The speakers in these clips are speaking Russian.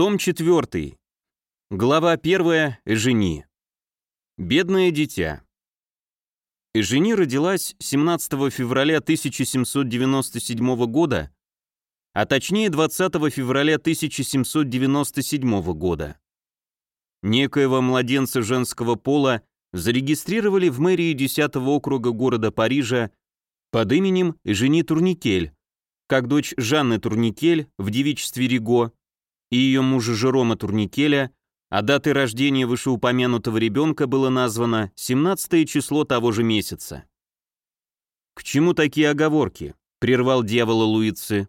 Том 4. Глава 1. Эжени. Бедное дитя. Эжени родилась 17 февраля 1797 года, а точнее 20 февраля 1797 года. Некоего младенца женского пола зарегистрировали в мэрии 10 округа города Парижа под именем Эжени Турникель, как дочь Жанны Турникель в девичестве Риго и ее мужа Жерома Турникеля, а датой рождения вышеупомянутого ребенка было названо 17 число того же месяца. «К чему такие оговорки?» — прервал дьявола Луицы.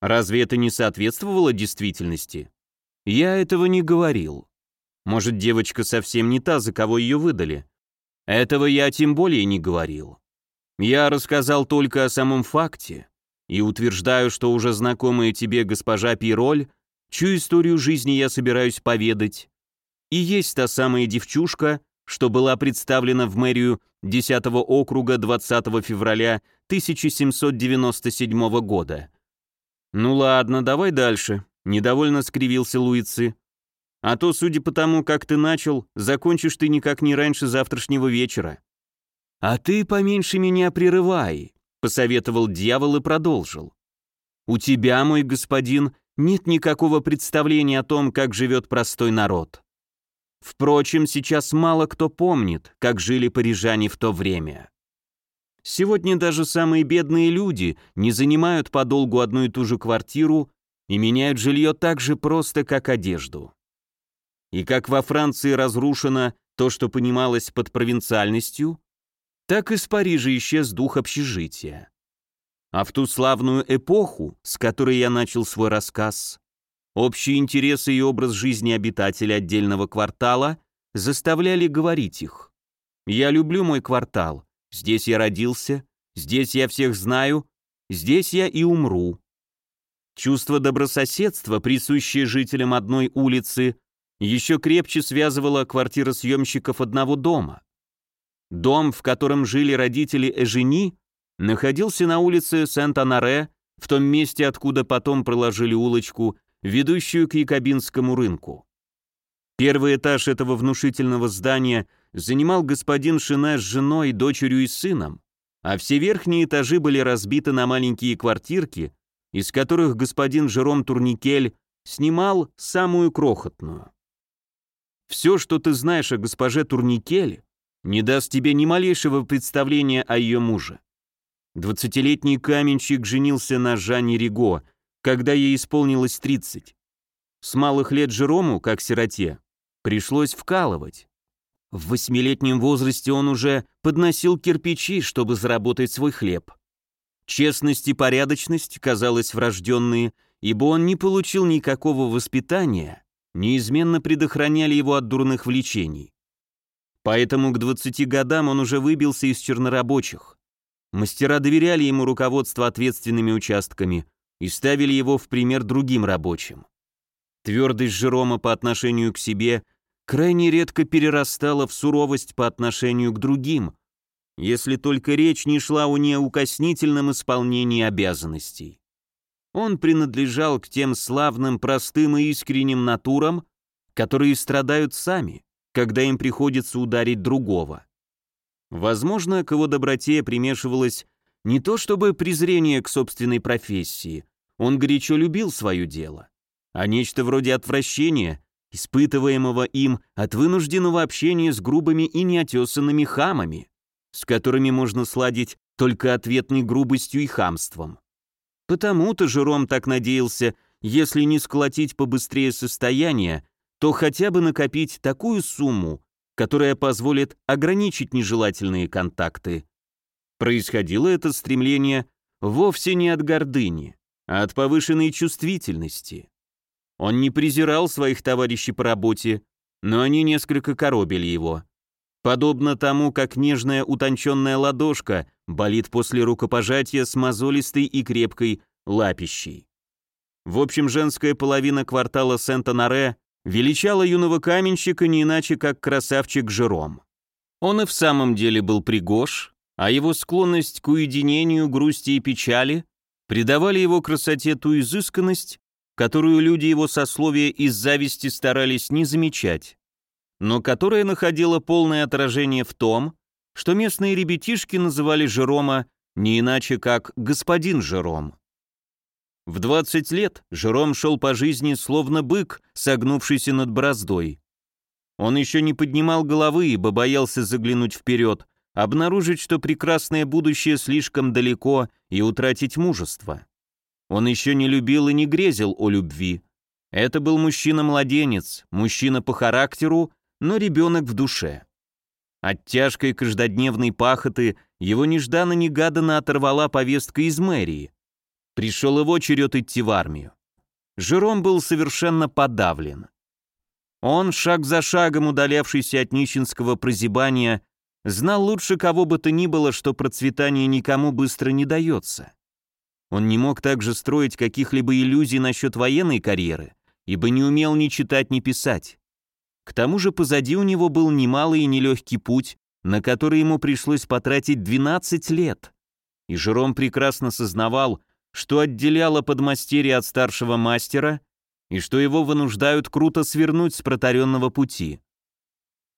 «Разве это не соответствовало действительности?» «Я этого не говорил. Может, девочка совсем не та, за кого ее выдали? Этого я тем более не говорил. Я рассказал только о самом факте и утверждаю, что уже знакомая тебе госпожа Пироль, чью историю жизни я собираюсь поведать, и есть та самая девчушка, что была представлена в мэрию 10 округа 20 февраля 1797 года. «Ну ладно, давай дальше», — недовольно скривился Луицы. «А то, судя по тому, как ты начал, закончишь ты никак не раньше завтрашнего вечера». «А ты поменьше меня прерывай», — посоветовал дьявол и продолжил. «У тебя, мой господин, нет никакого представления о том, как живет простой народ. Впрочем, сейчас мало кто помнит, как жили парижане в то время. Сегодня даже самые бедные люди не занимают подолгу одну и ту же квартиру и меняют жилье так же просто, как одежду. И как во Франции разрушено то, что понималось под провинциальностью, так из Парижа исчез дух общежития. А в ту славную эпоху, с которой я начал свой рассказ, Общие интересы и образ жизни обитателей отдельного квартала заставляли говорить их. «Я люблю мой квартал. Здесь я родился, здесь я всех знаю, здесь я и умру». Чувство добрососедства, присущее жителям одной улицы, еще крепче связывало квартиросъемщиков одного дома. Дом, в котором жили родители Эжени, находился на улице Сент-Анаре, в том месте, откуда потом проложили улочку ведущую к Якобинскому рынку. Первый этаж этого внушительного здания занимал господин Шине с женой, дочерью и сыном, а все верхние этажи были разбиты на маленькие квартирки, из которых господин Жером Турникель снимал самую крохотную. Все, что ты знаешь о госпоже Турникель, не даст тебе ни малейшего представления о ее муже. Двадцатилетний каменщик женился на Жанне Риго, когда ей исполнилось 30. С малых лет Жерому, как сироте, пришлось вкалывать. В восьмилетнем возрасте он уже подносил кирпичи, чтобы заработать свой хлеб. Честность и порядочность казалось врожденные, ибо он не получил никакого воспитания, неизменно предохраняли его от дурных влечений. Поэтому к 20 годам он уже выбился из чернорабочих. Мастера доверяли ему руководство ответственными участками, и ставили его в пример другим рабочим. Твердость Жерома по отношению к себе крайне редко перерастала в суровость по отношению к другим, если только речь не шла о неукоснительном исполнении обязанностей. Он принадлежал к тем славным, простым и искренним натурам, которые страдают сами, когда им приходится ударить другого. Возможно, к его доброте примешивалось не то чтобы презрение к собственной профессии, он горячо любил свое дело, а нечто вроде отвращения, испытываемого им от вынужденного общения с грубыми и неотесанными хамами, с которыми можно сладить только ответной грубостью и хамством. Потому-то Жером так надеялся, если не сколотить побыстрее состояние, то хотя бы накопить такую сумму, которая позволит ограничить нежелательные контакты. Происходило это стремление вовсе не от гордыни, а от повышенной чувствительности. Он не презирал своих товарищей по работе, но они несколько коробили его. Подобно тому, как нежная утонченная ладошка болит после рукопожатия с мозолистой и крепкой лапищей. В общем, женская половина квартала Сент-Анаре величала юного каменщика не иначе, как красавчик Жером. Он и в самом деле был пригож, а его склонность к уединению, грусти и печали придавали его красоте ту изысканность, которую люди его сословия из зависти старались не замечать, но которая находила полное отражение в том, что местные ребятишки называли Жерома не иначе как «господин Жером». В 20 лет Жером шел по жизни словно бык, согнувшийся над бороздой. Он еще не поднимал головы, ибо боялся заглянуть вперед, обнаружить, что прекрасное будущее слишком далеко и утратить мужество. Он еще не любил и не грезил о любви. Это был мужчина-младенец, мужчина по характеру, но ребенок в душе. От тяжкой каждодневной пахоты его нежданно-негаданно оторвала повестка из мэрии. Пришел его черед идти в армию. Жером был совершенно подавлен. Он, шаг за шагом удалявшийся от нищенского прозябания, знал лучше кого бы то ни было, что процветание никому быстро не дается. Он не мог также строить каких-либо иллюзий насчет военной карьеры, ибо не умел ни читать, ни писать. К тому же позади у него был немалый и нелегкий путь, на который ему пришлось потратить 12 лет. И Жером прекрасно сознавал, что отделяло подмастерье от старшего мастера, и что его вынуждают круто свернуть с протаренного пути.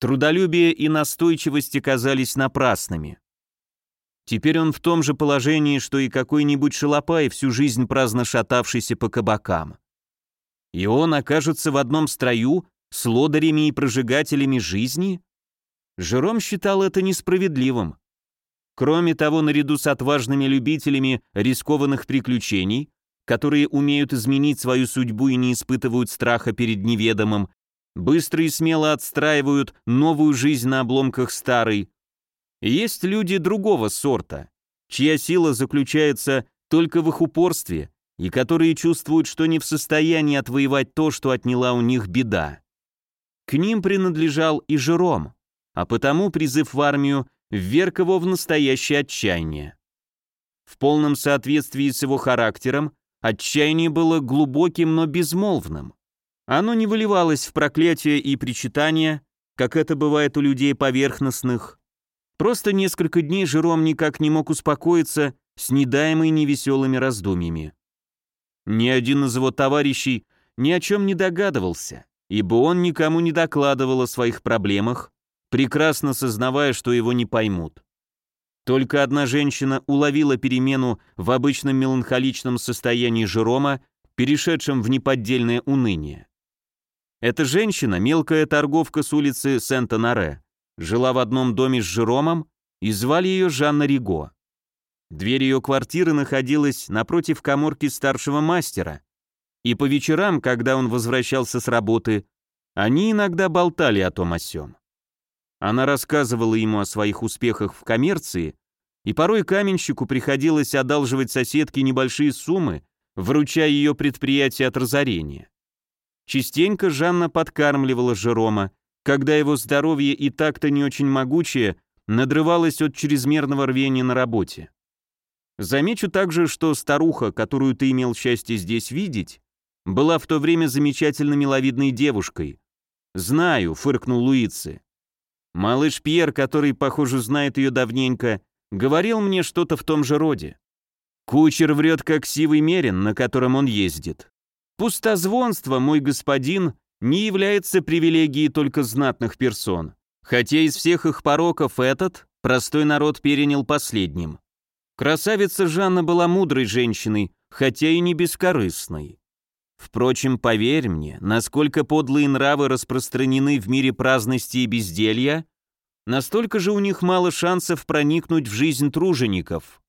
Трудолюбие и настойчивость оказались напрасными. Теперь он в том же положении, что и какой-нибудь шалопай, всю жизнь праздно шатавшийся по кабакам. И он окажется в одном строю с лодырями и прожигателями жизни? Жером считал это несправедливым. Кроме того, наряду с отважными любителями рискованных приключений, которые умеют изменить свою судьбу и не испытывают страха перед неведомым, быстро и смело отстраивают новую жизнь на обломках старой. есть люди другого сорта, чья сила заключается только в их упорстве и которые чувствуют, что не в состоянии отвоевать то, что отняла у них беда. К ним принадлежал и Жером, а потому призыв в армию вверг его в настоящее отчаяние. В полном соответствии с его характером, отчаяние было глубоким, но безмолвным. Оно не выливалось в проклятие и причитания, как это бывает у людей поверхностных. Просто несколько дней Жером никак не мог успокоиться с недаемой невеселыми раздумьями. Ни один из его товарищей ни о чем не догадывался ибо он никому не докладывал о своих проблемах, прекрасно сознавая, что его не поймут. Только одна женщина уловила перемену в обычном меланхоличном состоянии Жерома, перешедшем в неподдельное уныние. Эта женщина, мелкая торговка с улицы Сент-Анаре, жила в одном доме с Жеромом и звали ее Жанна Риго. Дверь ее квартиры находилась напротив коморки старшего мастера, и по вечерам, когда он возвращался с работы, они иногда болтали о том о сём. Она рассказывала ему о своих успехах в коммерции, и порой каменщику приходилось одалживать соседке небольшие суммы, выручая ее предприятие от разорения. Частенько Жанна подкармливала Жерома, когда его здоровье и так-то не очень могучее надрывалось от чрезмерного рвения на работе. Замечу также, что старуха, которую ты имел счастье здесь видеть, была в то время замечательно миловидной девушкой. «Знаю», — фыркнул Луицы. Малыш Пьер, который, похоже, знает ее давненько, говорил мне что-то в том же роде. Кучер врет, как сивый мерин, на котором он ездит. Пустозвонство, мой господин, не является привилегией только знатных персон, хотя из всех их пороков этот простой народ перенял последним. Красавица Жанна была мудрой женщиной, хотя и не бескорыстной. Впрочем, поверь мне, насколько подлые нравы распространены в мире праздности и безделья, настолько же у них мало шансов проникнуть в жизнь тружеников.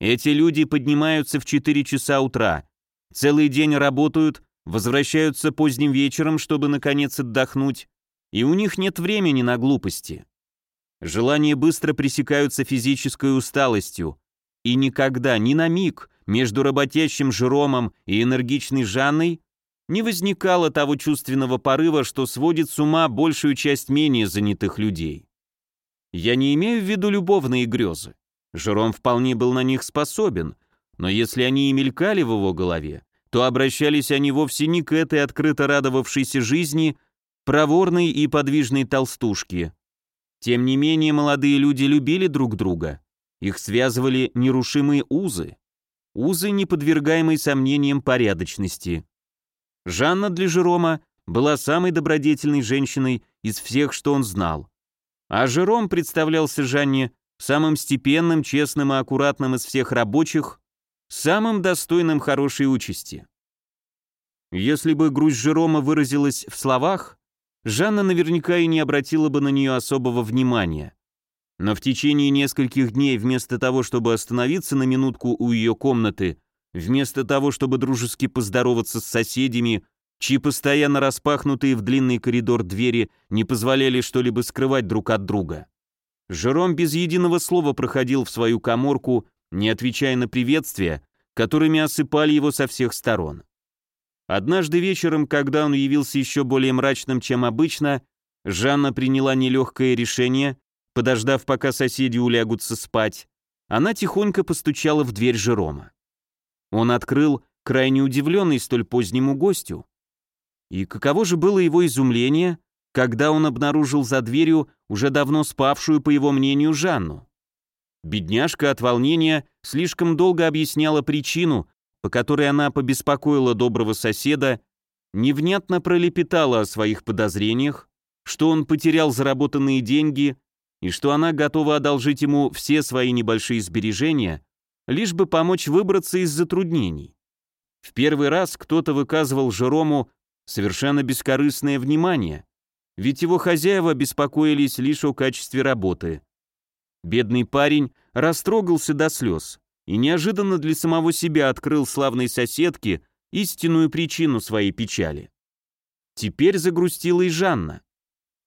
Эти люди поднимаются в 4 часа утра, целый день работают, возвращаются поздним вечером, чтобы наконец отдохнуть, и у них нет времени на глупости. Желания быстро пресекаются физической усталостью, и никогда, ни на миг, между работящим Жеромом и энергичной Жанной не возникало того чувственного порыва, что сводит с ума большую часть менее занятых людей. Я не имею в виду любовные грезы. Жером вполне был на них способен, но если они и мелькали в его голове, то обращались они вовсе не к этой открыто радовавшейся жизни, проворной и подвижной толстушке. Тем не менее, молодые люди любили друг друга. Их связывали нерушимые узы узы, не подвергаемой сомнениям порядочности. Жанна для Жерома была самой добродетельной женщиной из всех, что он знал. А Жером представлялся Жанне самым степенным, честным и аккуратным из всех рабочих, самым достойным хорошей участи. Если бы грусть Жерома выразилась в словах, Жанна наверняка и не обратила бы на нее особого внимания. Но в течение нескольких дней вместо того, чтобы остановиться на минутку у ее комнаты, вместо того, чтобы дружески поздороваться с соседями, чьи постоянно распахнутые в длинный коридор двери не позволяли что-либо скрывать друг от друга, Жером без единого слова проходил в свою коморку, не отвечая на приветствия, которыми осыпали его со всех сторон. Однажды вечером, когда он явился еще более мрачным, чем обычно, Жанна приняла нелегкое решение, подождав, пока соседи улягутся спать, она тихонько постучала в дверь Жерома. Он открыл, крайне удивленный столь позднему гостю. И каково же было его изумление, когда он обнаружил за дверью уже давно спавшую, по его мнению, Жанну. Бедняжка от волнения слишком долго объясняла причину, по которой она побеспокоила доброго соседа, невнятно пролепетала о своих подозрениях, что он потерял заработанные деньги и что она готова одолжить ему все свои небольшие сбережения, лишь бы помочь выбраться из затруднений. В первый раз кто-то выказывал Жерому совершенно бескорыстное внимание, ведь его хозяева беспокоились лишь о качестве работы. Бедный парень растрогался до слез и неожиданно для самого себя открыл славной соседке истинную причину своей печали. Теперь загрустила и Жанна.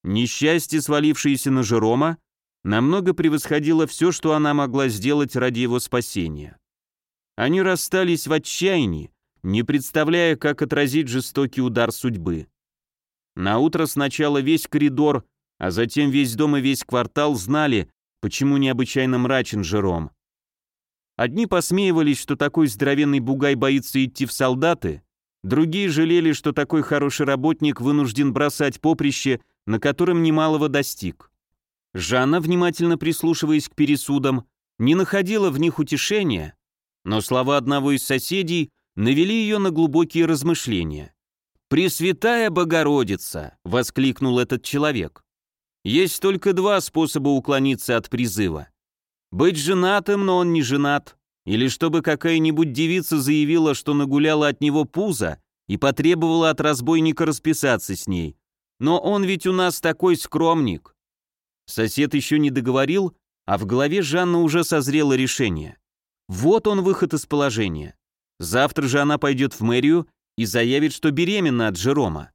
Несчастье, свалившееся на Жерома, намного превосходило все, что она могла сделать ради его спасения. Они расстались в отчаянии, не представляя, как отразить жестокий удар судьбы. На утро сначала весь коридор, а затем весь дом и весь квартал знали, почему необычайно мрачен Жером. Одни посмеивались, что такой здоровенный бугай боится идти в солдаты, другие жалели, что такой хороший работник вынужден бросать поприще, на котором немалого достиг. Жанна, внимательно прислушиваясь к пересудам, не находила в них утешения, но слова одного из соседей навели ее на глубокие размышления. «Пресвятая Богородица!» — воскликнул этот человек. «Есть только два способа уклониться от призыва. Быть женатым, но он не женат, или чтобы какая-нибудь девица заявила, что нагуляла от него пузо и потребовала от разбойника расписаться с ней. Но он ведь у нас такой скромник». Сосед еще не договорил, а в голове Жанна уже созрело решение. Вот он выход из положения. Завтра же она пойдет в мэрию и заявит, что беременна от Жерома.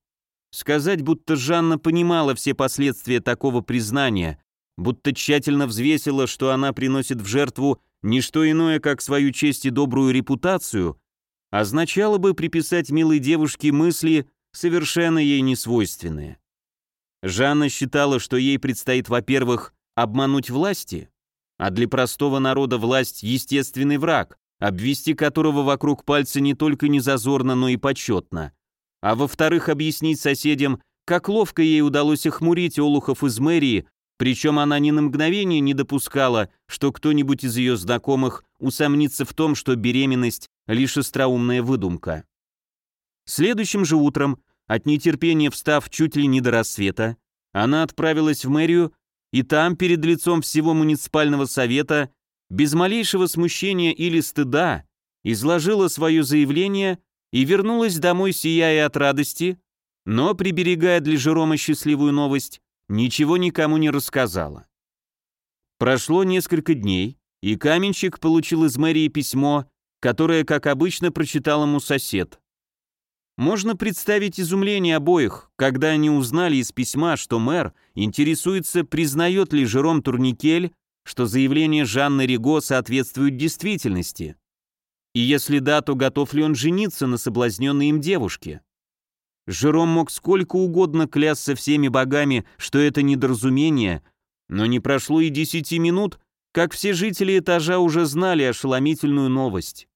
Сказать, будто Жанна понимала все последствия такого признания, будто тщательно взвесила, что она приносит в жертву не что иное, как свою честь и добрую репутацию, означало бы приписать милой девушке мысли, совершенно ей несвойственные. Жанна считала, что ей предстоит, во-первых, обмануть власти, а для простого народа власть – естественный враг, обвести которого вокруг пальца не только не зазорно, но и почетно. А во-вторых, объяснить соседям, как ловко ей удалось охмурить олухов из мэрии, причем она ни на мгновение не допускала, что кто-нибудь из ее знакомых усомнится в том, что беременность – лишь остроумная выдумка. Следующим же утром, от нетерпения встав чуть ли не до рассвета, она отправилась в мэрию, и там, перед лицом всего муниципального совета, без малейшего смущения или стыда изложила свое заявление и вернулась домой, сияя от радости, но, приберегая для Жерома счастливую новость, ничего никому не рассказала. Прошло несколько дней, и каменщик получил из мэрии письмо, которое, как обычно, прочитал ему сосед. Можно представить изумление обоих, когда они узнали из письма, что мэр интересуется, признает ли Жером Турникель что заявление Жанны Риго соответствует действительности. И если да, то готов ли он жениться на соблазненной им девушке? Жером мог сколько угодно клясться всеми богами, что это недоразумение, но не прошло и десяти минут, как все жители этажа уже знали ошеломительную новость.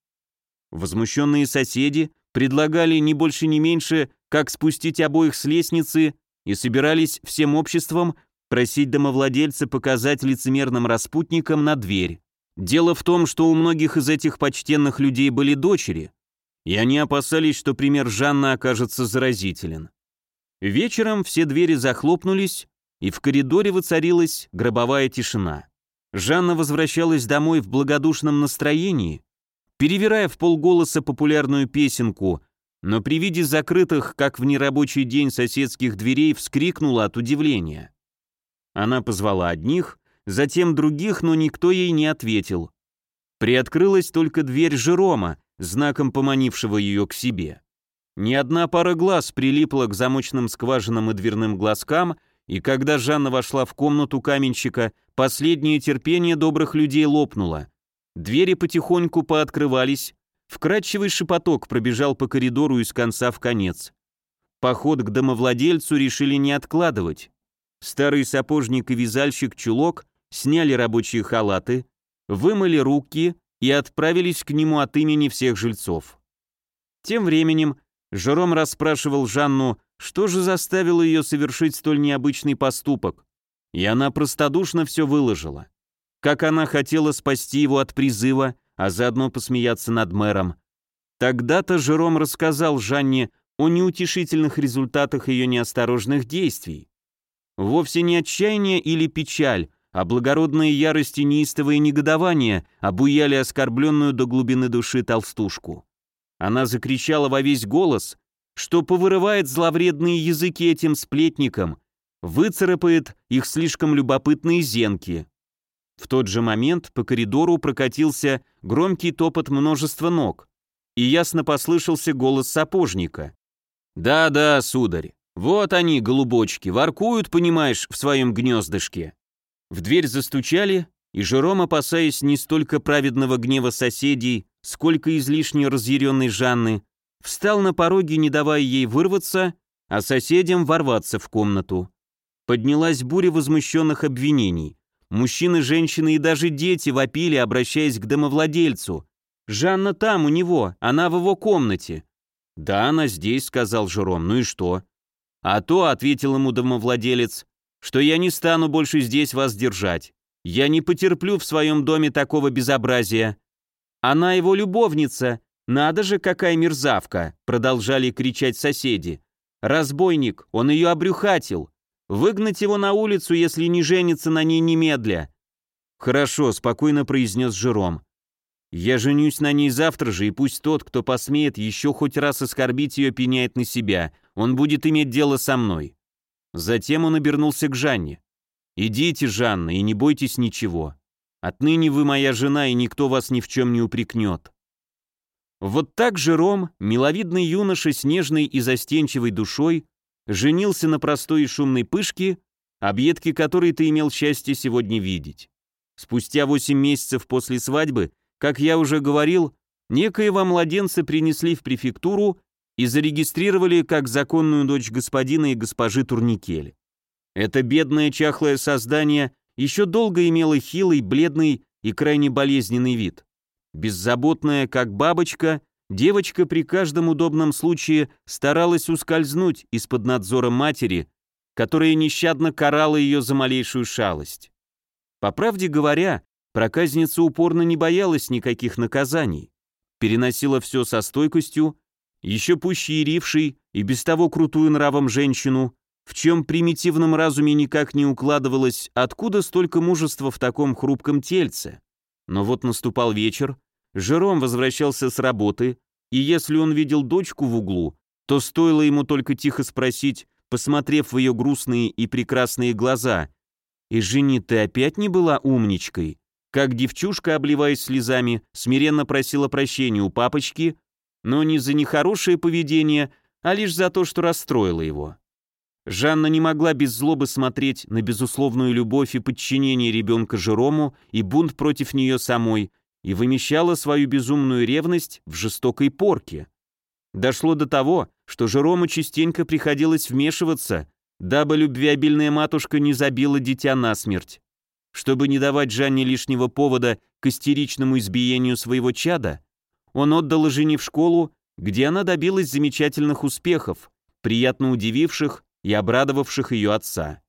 Возмущенные соседи предлагали не больше не меньше, как спустить обоих с лестницы и собирались всем обществом просить домовладельца показать лицемерным распутникам на дверь. Дело в том, что у многих из этих почтенных людей были дочери, и они опасались, что пример Жанны окажется заразителен. Вечером все двери захлопнулись, и в коридоре воцарилась гробовая тишина. Жанна возвращалась домой в благодушном настроении, перевирая в полголоса популярную песенку, но при виде закрытых, как в нерабочий день соседских дверей, вскрикнула от удивления. Она позвала одних, затем других, но никто ей не ответил. Приоткрылась только дверь Жерома, знаком поманившего ее к себе. Ни одна пара глаз прилипла к замочным скважинам и дверным глазкам, и когда Жанна вошла в комнату каменщика, последнее терпение добрых людей лопнуло. Двери потихоньку пооткрывались, вкрадчивый шепоток пробежал по коридору из конца в конец. Поход к домовладельцу решили не откладывать. Старый сапожник и вязальщик Чулок сняли рабочие халаты, вымыли руки и отправились к нему от имени всех жильцов. Тем временем Жером расспрашивал Жанну, что же заставило ее совершить столь необычный поступок, и она простодушно все выложила. Как она хотела спасти его от призыва, а заодно посмеяться над мэром. Тогда-то Жером рассказал Жанне о неутешительных результатах ее неосторожных действий. Вовсе не отчаяние или печаль, а благородные ярости неистовое негодование обуяли оскорбленную до глубины души толстушку. Она закричала во весь голос, что повырывает зловредные языки этим сплетникам, выцарапает их слишком любопытные зенки. В тот же момент по коридору прокатился громкий топот множества ног, и ясно послышался голос сапожника. «Да-да, сударь, вот они, голубочки, воркуют, понимаешь, в своем гнездышке». В дверь застучали, и Жером, опасаясь не столько праведного гнева соседей, сколько излишне разъяренной Жанны, встал на пороге, не давая ей вырваться, а соседям ворваться в комнату. Поднялась буря возмущенных обвинений. Мужчины, женщины и даже дети вопили, обращаясь к домовладельцу. «Жанна там, у него, она в его комнате». «Да, она здесь», — сказал Жером, — «ну и что?» «А то», — ответил ему домовладелец, — «что я не стану больше здесь вас держать. Я не потерплю в своем доме такого безобразия. Она его любовница. Надо же, какая мерзавка!» Продолжали кричать соседи. «Разбойник, он ее обрюхатил. Выгнать его на улицу, если не женится на ней немедля». «Хорошо», — спокойно произнес Жером. «Я женюсь на ней завтра же, и пусть тот, кто посмеет еще хоть раз оскорбить ее, пеняет на себя. Он будет иметь дело со мной». Затем он обернулся к Жанне. «Идите, Жанна, и не бойтесь ничего. Отныне вы моя жена, и никто вас ни в чем не упрекнет». Вот так же Ром, миловидный юноша с нежной и застенчивой душой, женился на простой и шумной пышке, объедки которой ты имел счастье сегодня видеть. Спустя восемь месяцев после свадьбы, как я уже говорил, некоего младенца принесли в префектуру и зарегистрировали как законную дочь господина и госпожи Турникель. Это бедное чахлое создание еще долго имела хилый, бледный и крайне болезненный вид. Беззаботная, как бабочка, девочка при каждом удобном случае старалась ускользнуть из-под надзора матери, которая нещадно карала ее за малейшую шалость. По правде говоря, проказница упорно не боялась никаких наказаний, переносила все со стойкостью, еще пуще ярившей и без того крутую нравом женщину, в чем примитивном разуме никак не укладывалось, откуда столько мужества в таком хрупком тельце. Но вот наступал вечер, Жером возвращался с работы, и если он видел дочку в углу, то стоило ему только тихо спросить, посмотрев в ее грустные и прекрасные глаза, «И жени ты опять не была умничкой?» Как девчушка, обливаясь слезами, смиренно просила прощения у папочки, но не за нехорошее поведение, а лишь за то, что расстроило его. Жанна не могла без злобы смотреть на безусловную любовь и подчинение ребенка Жерому и бунт против нее самой, и вымещала свою безумную ревность в жестокой порке. Дошло до того, что Жерому частенько приходилось вмешиваться, дабы любвеобильная матушка не забила дитя насмерть. Чтобы не давать Жанне лишнего повода к истеричному избиению своего чада, он отдал жени в школу, где она добилась замечательных успехов, приятно удививших и обрадовавших ее отца.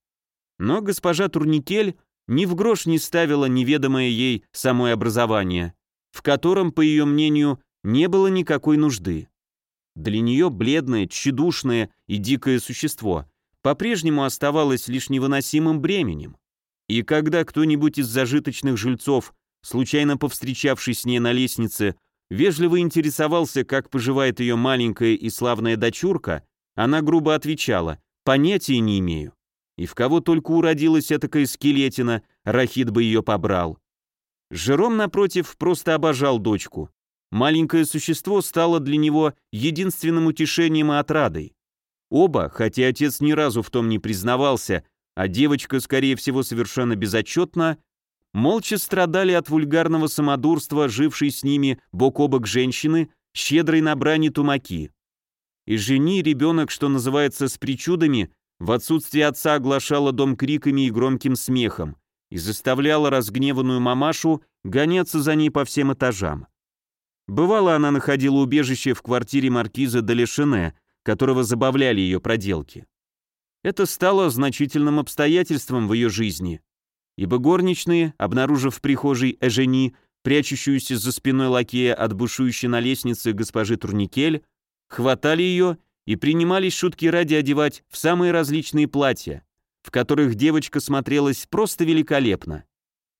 Но госпожа Турникель ни в грош не ставила неведомое ей самое образование, в котором, по ее мнению, не было никакой нужды. Для нее бледное, тщедушное и дикое существо по-прежнему оставалось лишь невыносимым бременем. И когда кто-нибудь из зажиточных жильцов, случайно повстречавшись с ней на лестнице, вежливо интересовался, как поживает ее маленькая и славная дочурка, она грубо отвечала «понятия не имею». И в кого только уродилась этакая скелетина, Рахид бы ее побрал. Жером, напротив, просто обожал дочку. Маленькое существо стало для него единственным утешением и отрадой. Оба, хотя отец ни разу в том не признавался, а девочка, скорее всего, совершенно безотчетно, молча страдали от вульгарного самодурства, жившей с ними бок о бок женщины, щедрой на брани тумаки. И жени ребенок, что называется, с причудами, в отсутствие отца оглашала дом криками и громким смехом и заставляла разгневанную мамашу гоняться за ней по всем этажам. Бывало, она находила убежище в квартире маркиза Далешине, которого забавляли ее проделки. Это стало значительным обстоятельством в ее жизни, ибо горничные, обнаружив в прихожей Эжени, прячущуюся за спиной лакея от бушующей на лестнице госпожи Турникель, хватали ее и принимались шутки ради одевать в самые различные платья, в которых девочка смотрелась просто великолепно.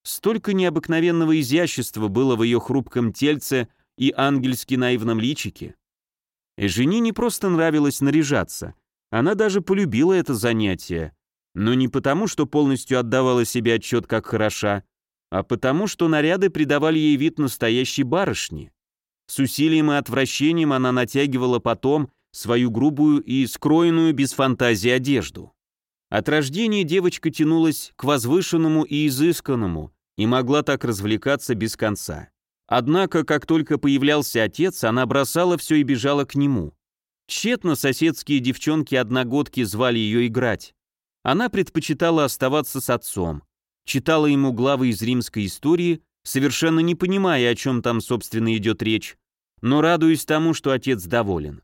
Столько необыкновенного изящества было в ее хрупком тельце и ангельски наивном личике. Эжени не просто нравилось наряжаться, она даже полюбила это занятие, но не потому, что полностью отдавала себе отчет, как хороша, а потому, что наряды придавали ей вид настоящей барышни. С усилием и отвращением она натягивала потом свою грубую и скроенную без фантазии одежду. От рождения девочка тянулась к возвышенному и изысканному и могла так развлекаться без конца. Однако, как только появлялся отец, она бросала все и бежала к нему. Тщетно соседские девчонки-одногодки звали ее играть. Она предпочитала оставаться с отцом, читала ему главы из римской истории, совершенно не понимая, о чем там, собственно, идет речь, но радуясь тому, что отец доволен.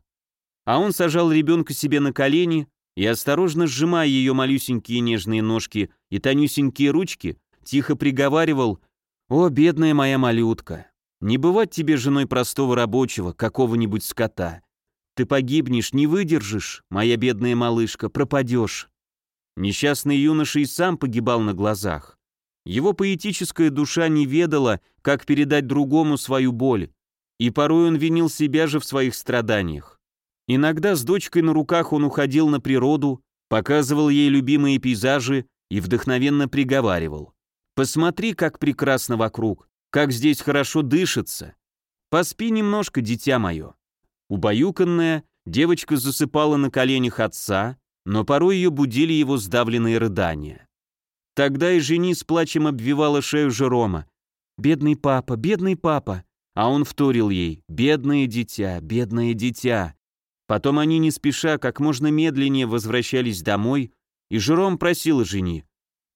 А он сажал ребенка себе на колени и, осторожно сжимая ее малюсенькие нежные ножки и тонюсенькие ручки, тихо приговаривал «О, бедная моя малютка, не бывать тебе женой простого рабочего, какого-нибудь скота. Ты погибнешь, не выдержишь, моя бедная малышка, пропадешь». Несчастный юноша и сам погибал на глазах. Его поэтическая душа не ведала, как передать другому свою боль, и порой он винил себя же в своих страданиях. Иногда с дочкой на руках он уходил на природу, показывал ей любимые пейзажи и вдохновенно приговаривал. «Посмотри, как прекрасно вокруг, как здесь хорошо дышится. Поспи немножко, дитя мое». Убаюканная, девочка засыпала на коленях отца, но порой ее будили его сдавленные рыдания. Тогда и жени с плачем обвивала шею Жерома. «Бедный папа, бедный папа!» А он вторил ей «Бедное дитя, бедное дитя!» Потом они не спеша, как можно медленнее возвращались домой, и Жером просил жени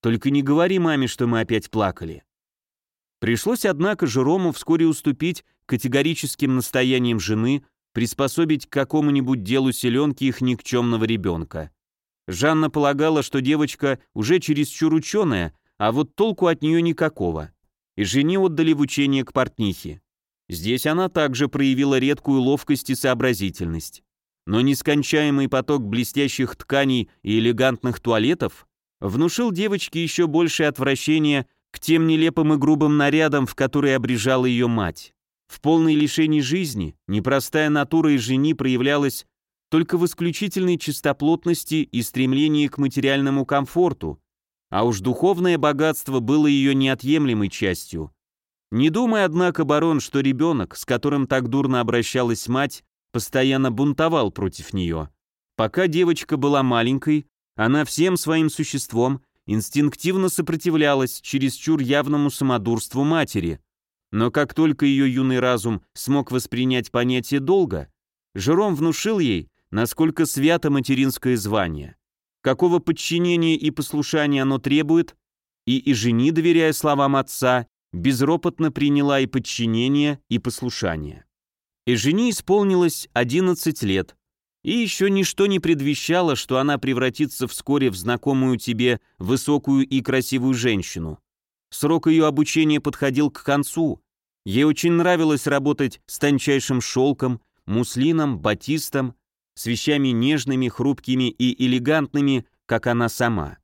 «Только не говори маме, что мы опять плакали». Пришлось, однако, Жерому вскоре уступить категорическим настояниям жены приспособить к какому-нибудь делу селенки их никчемного ребенка. Жанна полагала, что девочка уже чересчур ученая, а вот толку от нее никакого. И жене отдали в учение к портнихе. Здесь она также проявила редкую ловкость и сообразительность. Но нескончаемый поток блестящих тканей и элегантных туалетов внушил девочке еще большее отвращение к тем нелепым и грубым нарядам, в которые обрежала ее мать. В полной лишении жизни непростая натура и жени проявлялась только в исключительной чистоплотности и стремлении к материальному комфорту, а уж духовное богатство было ее неотъемлемой частью. Не думай, однако, барон, что ребенок, с которым так дурно обращалась мать, постоянно бунтовал против нее. Пока девочка была маленькой, она всем своим существом инстинктивно сопротивлялась чересчур явному самодурству матери. Но как только ее юный разум смог воспринять понятие долга, Жером внушил ей, насколько свято материнское звание, какого подчинения и послушания оно требует, и и жени, доверяя словам отца, безропотно приняла и подчинение, и послушание. И жени исполнилось 11 лет, и еще ничто не предвещало, что она превратится вскоре в знакомую тебе высокую и красивую женщину. Срок ее обучения подходил к концу, Ей очень нравилось работать с тончайшим шелком, муслином, батистом, с вещами нежными, хрупкими и элегантными, как она сама.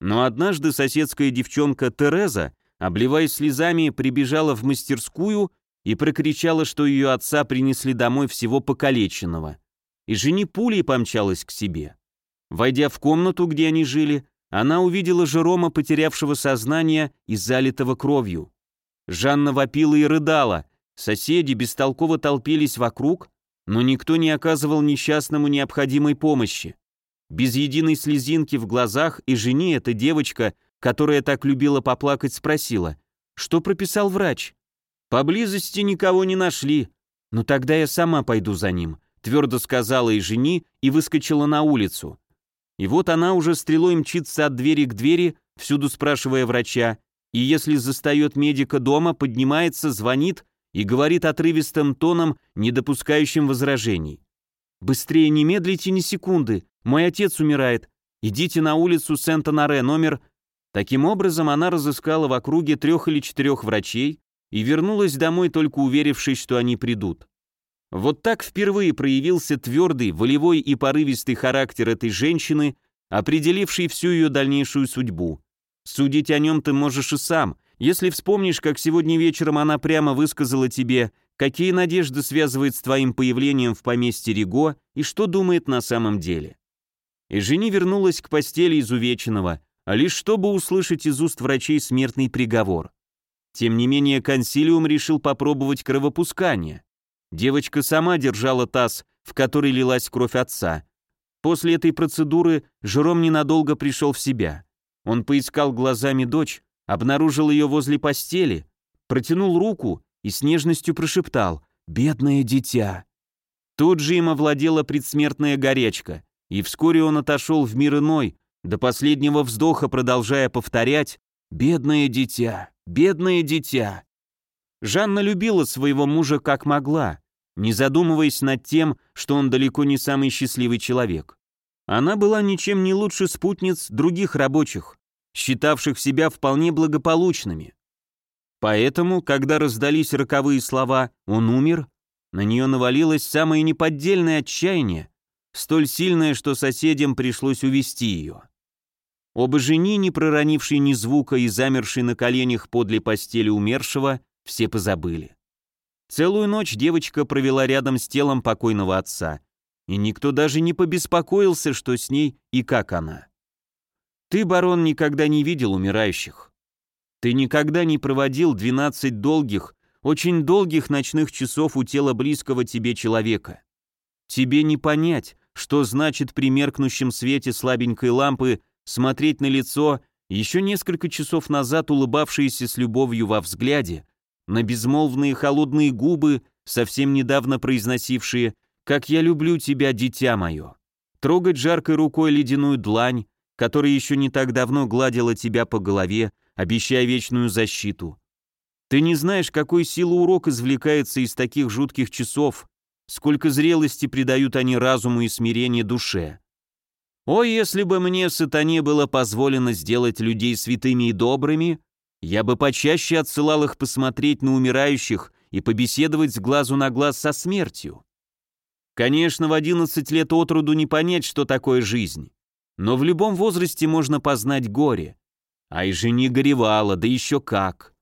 Но однажды соседская девчонка Тереза, обливаясь слезами, прибежала в мастерскую и прокричала, что ее отца принесли домой всего покалеченного. И жени пулей помчалась к себе. Войдя в комнату, где они жили, она увидела Жерома, потерявшего сознание и залитого кровью. Жанна вопила и рыдала, соседи бестолково толпились вокруг, но никто не оказывал несчастному необходимой помощи. Без единой слезинки в глазах и жене эта девочка, которая так любила поплакать, спросила, что прописал врач. Поблизости никого не нашли. Ну тогда я сама пойду за ним, твердо сказала и жени и выскочила на улицу. И вот она уже стрелой мчится от двери к двери, всюду спрашивая врача, и если застает медика дома, поднимается, звонит и говорит отрывистым тоном, не допускающим возражений. «Быстрее не медлите ни секунды, мой отец умирает. Идите на улицу Сент-Анаре, номер...» Таким образом, она разыскала в округе трех или четырех врачей и вернулась домой, только уверившись, что они придут. Вот так впервые проявился твердый, волевой и порывистый характер этой женщины, определивший всю ее дальнейшую судьбу. Судить о нем ты можешь и сам, если вспомнишь, как сегодня вечером она прямо высказала тебе, какие надежды связывает с твоим появлением в поместье Риго и что думает на самом деле. И жени вернулась к постели изувеченного, лишь чтобы услышать из уст врачей смертный приговор. Тем не менее, консилиум решил попробовать кровопускание. Девочка сама держала таз, в который лилась кровь отца. После этой процедуры Жером ненадолго пришел в себя. Он поискал глазами дочь, обнаружил ее возле постели, протянул руку и с нежностью прошептал «Бедное дитя». Тут же им овладела предсмертная горячка, и вскоре он отошел в мир иной, до последнего вздоха продолжая повторять «Бедное дитя, бедное дитя». Жанна любила своего мужа как могла, не задумываясь над тем, что он далеко не самый счастливый человек. Она была ничем не лучше спутниц других рабочих, считавших себя вполне благополучными. Поэтому, когда раздались роковые слова «он умер», на нее навалилось самое неподдельное отчаяние, столь сильное, что соседям пришлось увести ее. Оба жени, не проронившие ни звука и замершие на коленях подле постели умершего, все позабыли. Целую ночь девочка провела рядом с телом покойного отца, и никто даже не побеспокоился, что с ней и как она. Ты, барон, никогда не видел умирающих. Ты никогда не проводил 12 долгих, очень долгих ночных часов у тела близкого тебе человека. Тебе не понять, что значит при меркнущем свете слабенькой лампы смотреть на лицо, еще несколько часов назад улыбавшееся с любовью во взгляде, на безмолвные холодные губы, совсем недавно произносившие «Как я люблю тебя, дитя мое», трогать жаркой рукой ледяную длань, которая еще не так давно гладила тебя по голове, обещая вечную защиту. Ты не знаешь, какой силы урок извлекается из таких жутких часов, сколько зрелости придают они разуму и смирение душе. О, если бы мне, сатане, было позволено сделать людей святыми и добрыми, я бы почаще отсылал их посмотреть на умирающих и побеседовать с глазу на глаз со смертью. Конечно, в 11 лет от роду не понять, что такое жизнь. Но в любом возрасте можно познать горе. А и жени горевала, да еще как.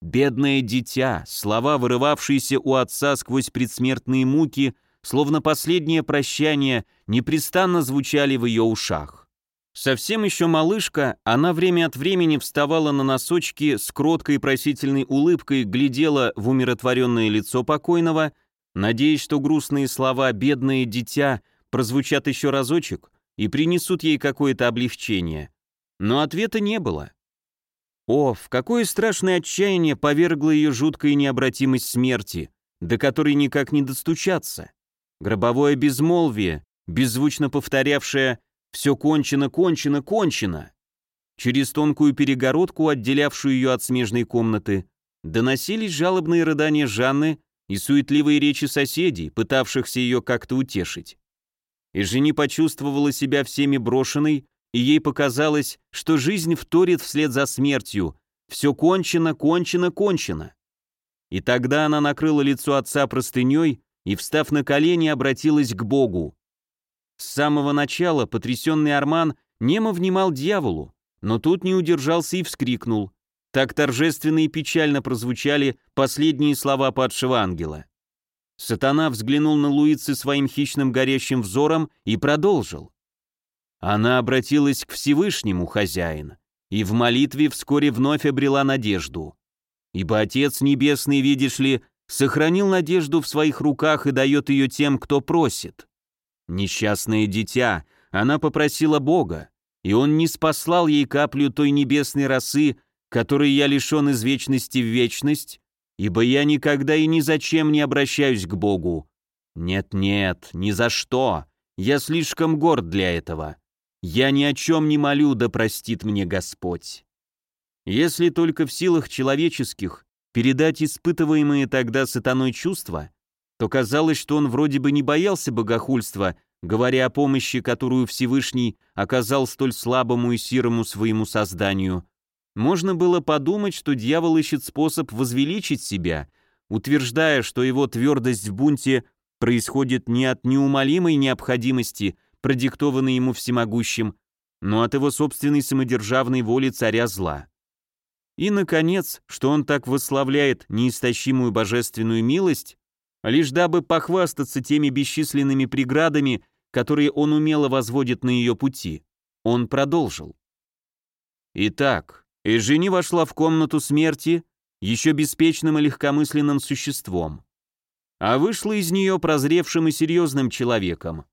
Бедное дитя, слова, вырывавшиеся у отца сквозь предсмертные муки, словно последнее прощание, непрестанно звучали в ее ушах. Совсем еще малышка, она время от времени вставала на носочки с кроткой просительной улыбкой, глядела в умиротворенное лицо покойного, надеясь, что грустные слова «бедное дитя» прозвучат еще разочек, и принесут ей какое-то облегчение. Но ответа не было. О, в какое страшное отчаяние повергла ее жуткая необратимость смерти, до которой никак не достучаться. Гробовое безмолвие, беззвучно повторявшее «все кончено, кончено, кончено». Через тонкую перегородку, отделявшую ее от смежной комнаты, доносились жалобные рыдания Жанны и суетливые речи соседей, пытавшихся ее как-то утешить и жени почувствовала себя всеми брошенной, и ей показалось, что жизнь вторит вслед за смертью. Все кончено, кончено, кончено. И тогда она накрыла лицо отца простыней и, встав на колени, обратилась к Богу. С самого начала потрясенный Арман немо внимал дьяволу, но тут не удержался и вскрикнул. Так торжественно и печально прозвучали последние слова падшего ангела. Сатана взглянул на Луицы своим хищным горящим взором и продолжил. Она обратилась к Всевышнему, хозяин, и в молитве вскоре вновь обрела надежду. Ибо Отец Небесный, видишь ли, сохранил надежду в своих руках и дает ее тем, кто просит. Несчастное дитя, она попросила Бога, и Он не спаслал ей каплю той небесной росы, которой я лишен из вечности в вечность, ибо я никогда и ни зачем не обращаюсь к Богу. Нет-нет, ни за что, я слишком горд для этого. Я ни о чем не молю, да простит мне Господь. Если только в силах человеческих передать испытываемые тогда сатаной чувства, то казалось, что он вроде бы не боялся богохульства, говоря о помощи, которую Всевышний оказал столь слабому и сирому своему созданию. Можно было подумать, что дьявол ищет способ возвеличить себя, утверждая, что его твердость в бунте происходит не от неумолимой необходимости – продиктованный ему всемогущим, но от его собственной самодержавной воли царя зла. И, наконец, что он так восславляет неистощимую божественную милость, лишь дабы похвастаться теми бесчисленными преградами, которые он умело возводит на ее пути. Он продолжил. Итак, Эжени вошла в комнату смерти еще беспечным и легкомысленным существом, а вышла из нее прозревшим и серьезным человеком,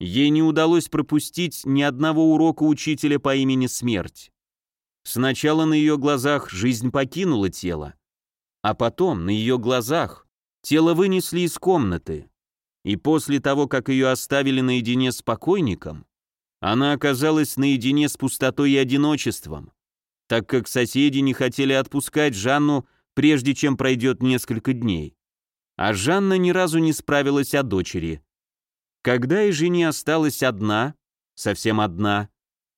Ей не удалось пропустить ни одного урока учителя по имени Смерть. Сначала на ее глазах жизнь покинула тело, а потом на ее глазах тело вынесли из комнаты. И после того, как ее оставили наедине с покойником, она оказалась наедине с пустотой и одиночеством, так как соседи не хотели отпускать Жанну, прежде чем пройдет несколько дней. А Жанна ни разу не справилась о дочери. Когда и жене осталась одна, совсем одна,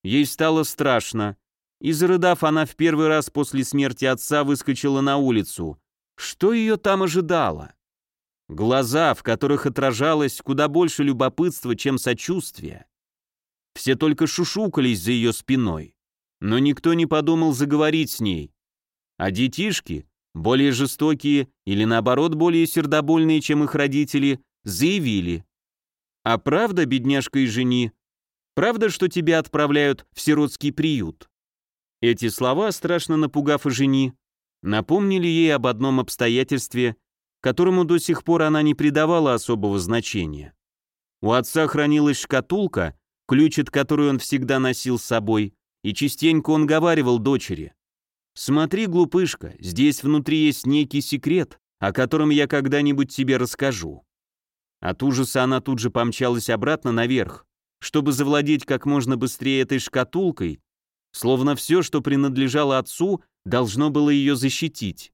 ей стало страшно, и, зарыдав, она в первый раз после смерти отца выскочила на улицу. Что ее там ожидало? Глаза, в которых отражалось куда больше любопытства, чем сочувствия. Все только шушукались за ее спиной, но никто не подумал заговорить с ней. А детишки, более жестокие или наоборот более сердобольные, чем их родители, заявили, а правда, бедняжка и жени? Правда, что тебя отправляют в сиротский приют?» Эти слова, страшно напугав жени, напомнили ей об одном обстоятельстве, которому до сих пор она не придавала особого значения. У отца хранилась шкатулка, ключ от которой он всегда носил с собой, и частенько он говаривал дочери. «Смотри, глупышка, здесь внутри есть некий секрет, о котором я когда-нибудь тебе расскажу». От ужаса она тут же помчалась обратно наверх, чтобы завладеть как можно быстрее этой шкатулкой, словно все, что принадлежало отцу, должно было ее защитить.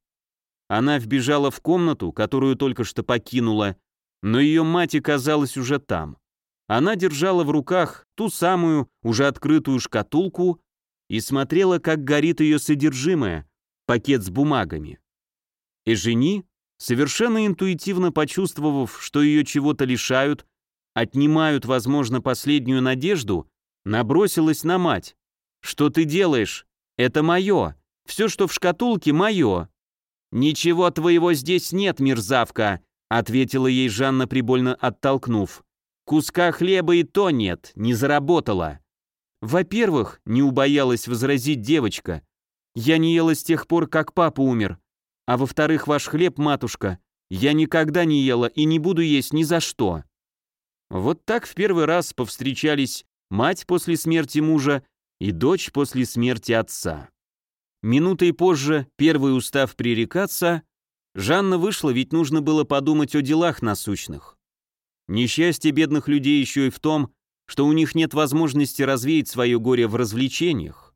Она вбежала в комнату, которую только что покинула, но ее мать оказалась уже там. Она держала в руках ту самую, уже открытую шкатулку и смотрела, как горит ее содержимое, пакет с бумагами. Эжени, Совершенно интуитивно почувствовав, что ее чего-то лишают, отнимают, возможно, последнюю надежду, набросилась на мать. «Что ты делаешь? Это мое. Все, что в шкатулке, мое». «Ничего твоего здесь нет, мерзавка», ответила ей Жанна, прибольно оттолкнув. «Куска хлеба и то нет, не заработала». «Во-первых», — не убоялась возразить девочка, «я не ела с тех пор, как папа умер. А во-вторых, ваш хлеб, матушка, я никогда не ела и не буду есть ни за что». Вот так в первый раз повстречались мать после смерти мужа и дочь после смерти отца. Минутой позже, первый устав пререкаться, Жанна вышла, ведь нужно было подумать о делах насущных. Несчастье бедных людей еще и в том, что у них нет возможности развеять свое горе в развлечениях.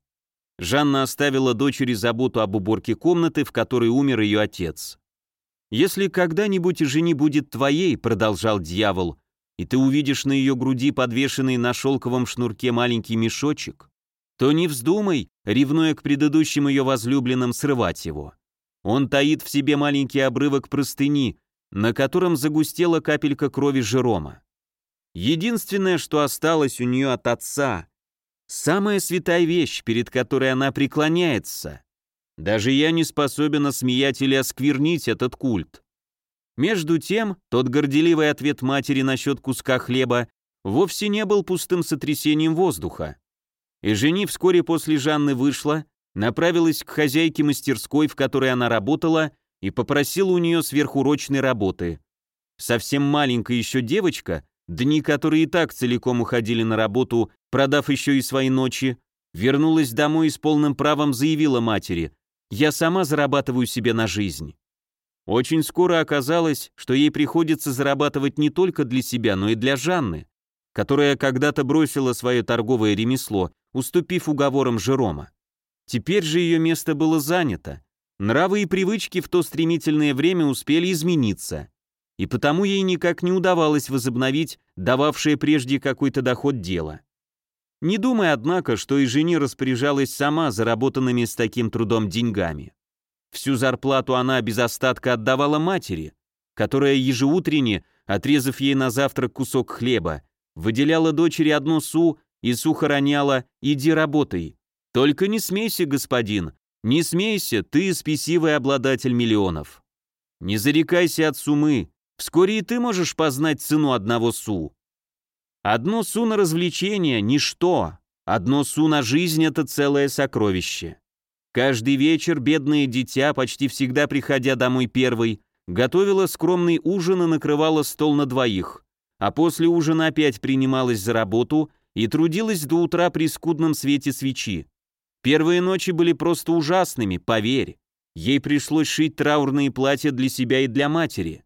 Жанна оставила дочери заботу об уборке комнаты, в которой умер ее отец. «Если когда-нибудь жени будет твоей», — продолжал дьявол, «и ты увидишь на ее груди подвешенный на шелковом шнурке маленький мешочек, то не вздумай, ревнуя к предыдущим ее возлюбленным, срывать его. он таит в себе маленький обрывок простыни, на котором загустела капелька крови Жерома. Единственное, что осталось у нее от отца, самая святая вещь, перед которой она преклоняется. Даже я не способен осмеять или осквернить этот культ. Между тем, тот горделивый ответ матери насчет куска хлеба вовсе не был пустым сотрясением воздуха. И жени вскоре после Жанны вышла, направилась к хозяйке мастерской, в которой она работала, и попросила у нее сверхурочной работы. Совсем маленькая еще девочка, дни которые и так целиком уходили на работу, продав еще и свои ночи, вернулась домой и с полным правом заявила матери «Я сама зарабатываю себе на жизнь». Очень скоро оказалось, что ей приходится зарабатывать не только для себя, но и для Жанны, которая когда-то бросила свое торговое ремесло, уступив уговорам Жерома. Теперь же ее место было занято, Нравы и привычки в то стремительное время успели измениться, и потому ей никак не удавалось возобновить дававшее прежде какой-то доход дело. Не думая, однако, что и жене распоряжалась сама заработанными с таким трудом деньгами. Всю зарплату она без остатка отдавала матери, которая ежеутренне, отрезав ей на завтрак кусок хлеба, выделяла дочери одну су и сухо роняла «иди работай». «Только не смейся, господин, не смейся, ты спесивый обладатель миллионов. Не зарекайся от сумы, вскоре и ты можешь познать цену одного су. Одно су на развлечение – ничто, одно су на жизнь – это целое сокровище. Каждый вечер бедное дитя, почти всегда приходя домой первой, готовила скромный ужин и накрывала стол на двоих, а после ужина опять принималась за работу и трудилась до утра при скудном свете свечи. Первые ночи были просто ужасными, поверь. Ей пришлось шить траурные платья для себя и для матери.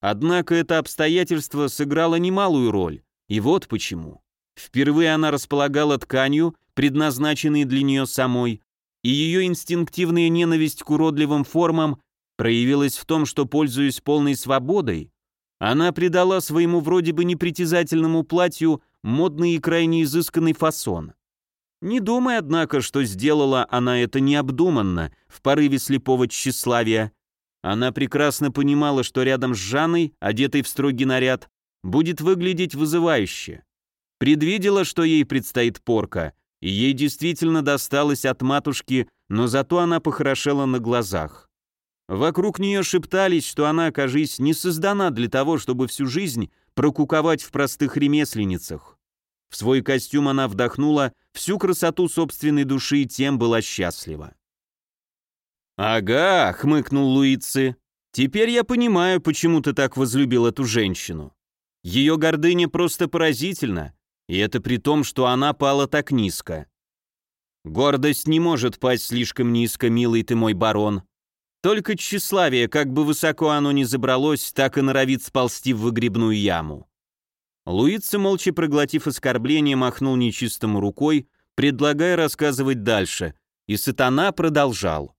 Однако это обстоятельство сыграло немалую роль, и вот почему. Впервые она располагала тканью, предназначенной для нее самой, и ее инстинктивная ненависть к уродливым формам проявилась в том, что, пользуясь полной свободой, она придала своему вроде бы непритязательному платью модный и крайне изысканный фасон. Не думай, однако, что сделала она это необдуманно, в порыве слепого тщеславия. Она прекрасно понимала, что рядом с Жанной, одетой в строгий наряд, будет выглядеть вызывающе. Предвидела, что ей предстоит порка, и ей действительно досталось от матушки, но зато она похорошела на глазах. Вокруг нее шептались, что она, кажись, не создана для того, чтобы всю жизнь прокуковать в простых ремесленницах. В свой костюм она вдохнула всю красоту собственной души и тем была счастлива. «Ага», — хмыкнул Луицы, — «теперь я понимаю, почему ты так возлюбил эту женщину. Ее гордыня просто поразительна, и это при том, что она пала так низко. Гордость не может пасть слишком низко, милый ты мой барон. Только тщеславие, как бы высоко оно ни забралось, так и норовит сползти в выгребную яму. Луица, молча проглотив оскорбление, махнул нечистому рукой, предлагая рассказывать дальше, и сатана продолжал.